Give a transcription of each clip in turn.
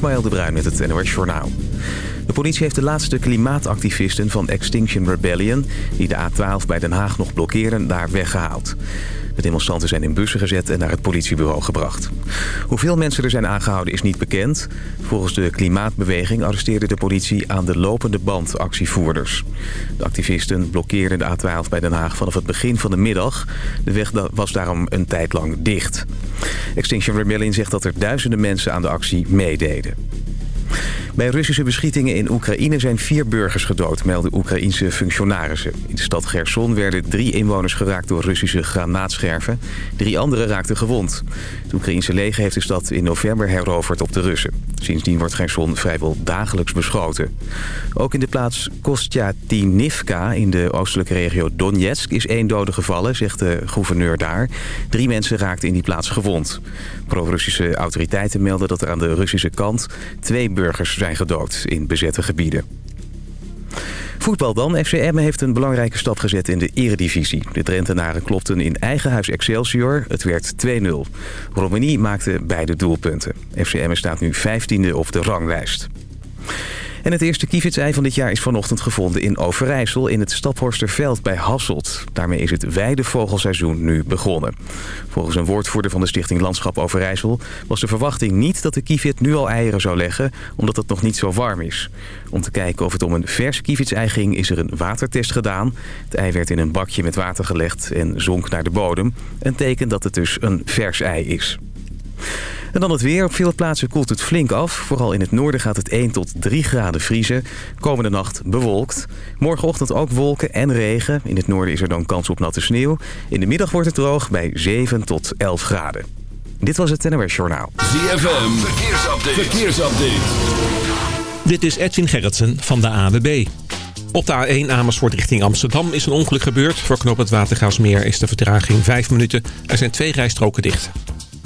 Ismaël de Bruin met het NOS Journaal. De politie heeft de laatste klimaatactivisten van Extinction Rebellion... die de A12 bij Den Haag nog blokkeren, daar weggehaald. De demonstranten zijn in bussen gezet en naar het politiebureau gebracht. Hoeveel mensen er zijn aangehouden is niet bekend. Volgens de klimaatbeweging arresteerde de politie aan de lopende band actievoerders. De activisten blokkeerden de A12 bij Den Haag vanaf het begin van de middag. De weg was daarom een tijd lang dicht. Extinction Rebellion zegt dat er duizenden mensen aan de actie meededen. Bij Russische beschietingen in Oekraïne zijn vier burgers gedood, melden Oekraïense functionarissen. In de stad Gerson werden drie inwoners geraakt door Russische granaatscherven. Drie anderen raakten gewond. Het Oekraïense leger heeft de stad in november heroverd op de Russen. Sindsdien wordt Gerson vrijwel dagelijks beschoten. Ook in de plaats Kostyatinivka in de oostelijke regio Donetsk is één dode gevallen, zegt de gouverneur daar. Drie mensen raakten in die plaats gewond. Pro-Russische autoriteiten melden dat er aan de Russische kant twee burgers zijn gedood in bezette gebieden. Voetbal dan. FCM heeft een belangrijke stap gezet in de eredivisie. De Drentenaren klopten in eigen huis Excelsior. Het werd 2-0. Romani maakte beide doelpunten. FCM staat nu 15e op de ranglijst. En het eerste kievitsei van dit jaar is vanochtend gevonden in Overijssel... in het Staphorsterveld bij Hasselt. Daarmee is het weidevogelseizoen nu begonnen. Volgens een woordvoerder van de Stichting Landschap Overijssel... was de verwachting niet dat de kievit nu al eieren zou leggen... omdat het nog niet zo warm is. Om te kijken of het om een vers kievitsei ging... is er een watertest gedaan. Het ei werd in een bakje met water gelegd en zonk naar de bodem. Een teken dat het dus een vers ei is. En dan het weer. Op veel plaatsen koelt het flink af. Vooral in het noorden gaat het 1 tot 3 graden vriezen. Komende nacht bewolkt. Morgenochtend ook wolken en regen. In het noorden is er dan kans op natte sneeuw. In de middag wordt het droog bij 7 tot 11 graden. Dit was het NOS Journaal. ZFM. Verkeersupdate. Verkeersupdate. Dit is Edwin Gerritsen van de AWB. Op de A1 Amersfoort richting Amsterdam is een ongeluk gebeurd. Voor knop het Watergaasmeer is de vertraging 5 minuten. Er zijn twee rijstroken dicht.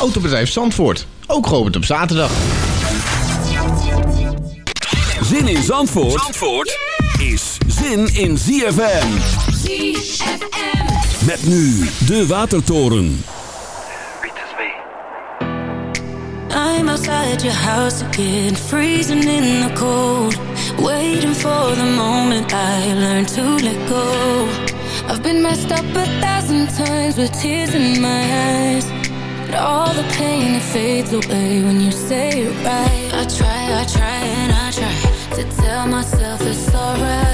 Autobedrijf Zandvoort. Ook geopend op zaterdag. Zin in Zandvoort, Zandvoort is zin in ZFM. ZFM. Met nu de Watertoren. I'm outside your house again, freezing in the cold. Waiting for the moment I learn to let go. I've been messed up a thousand times with tears in my eyes. But all the pain, it fades away when you say it right. I try, I try, and I try to tell myself it's alright.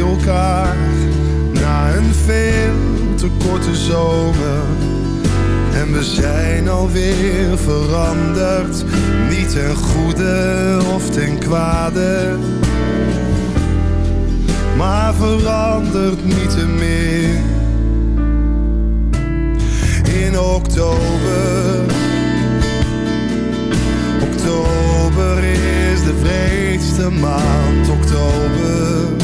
Elkaar na een veel te korte zomer. En we zijn alweer veranderd, niet ten goede of ten kwade. Maar verandert niet te meer. In oktober Oktober is de vreedste maand, oktober.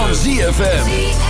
van ZFM.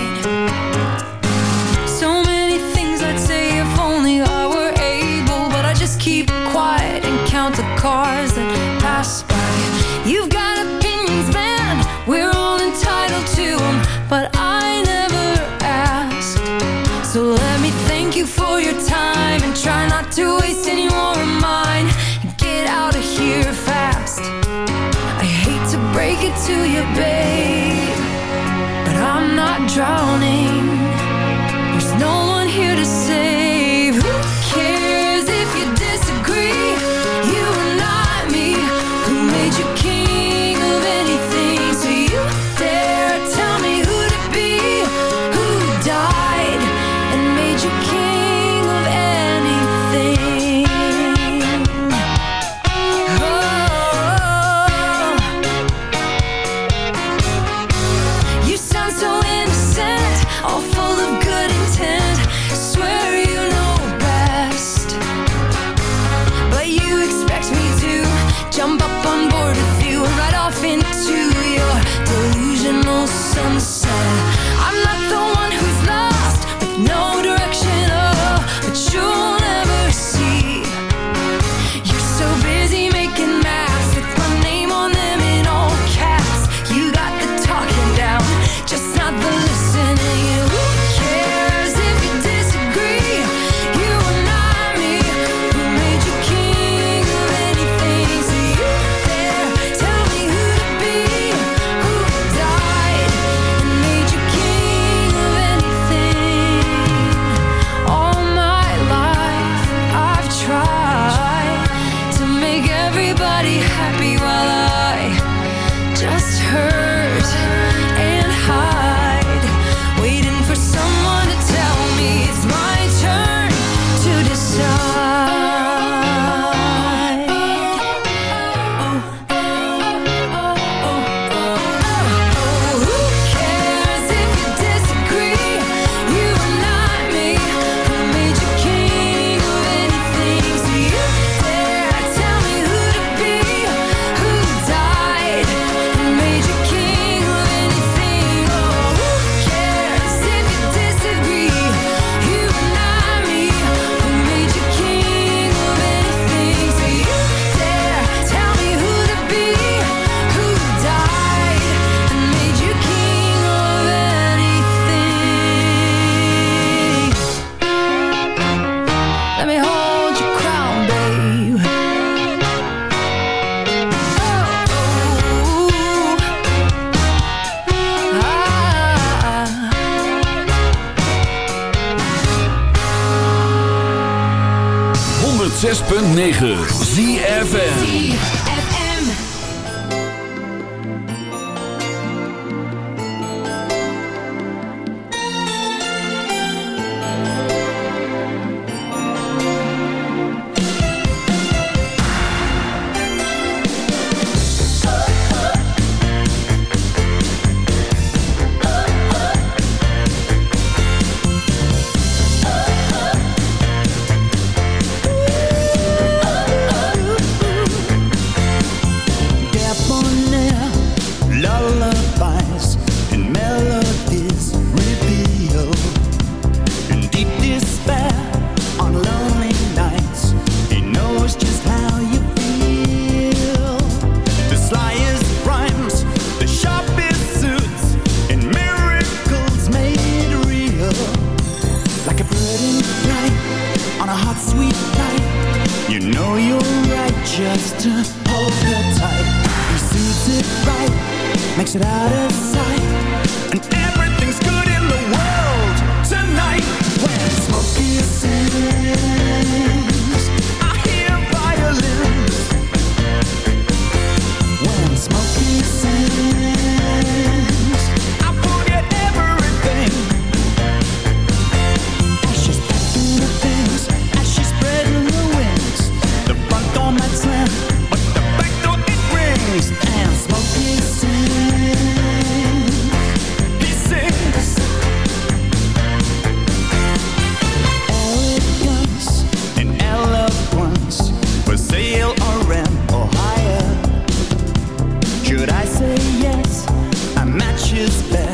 some 106.9 ZFN is.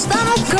staan op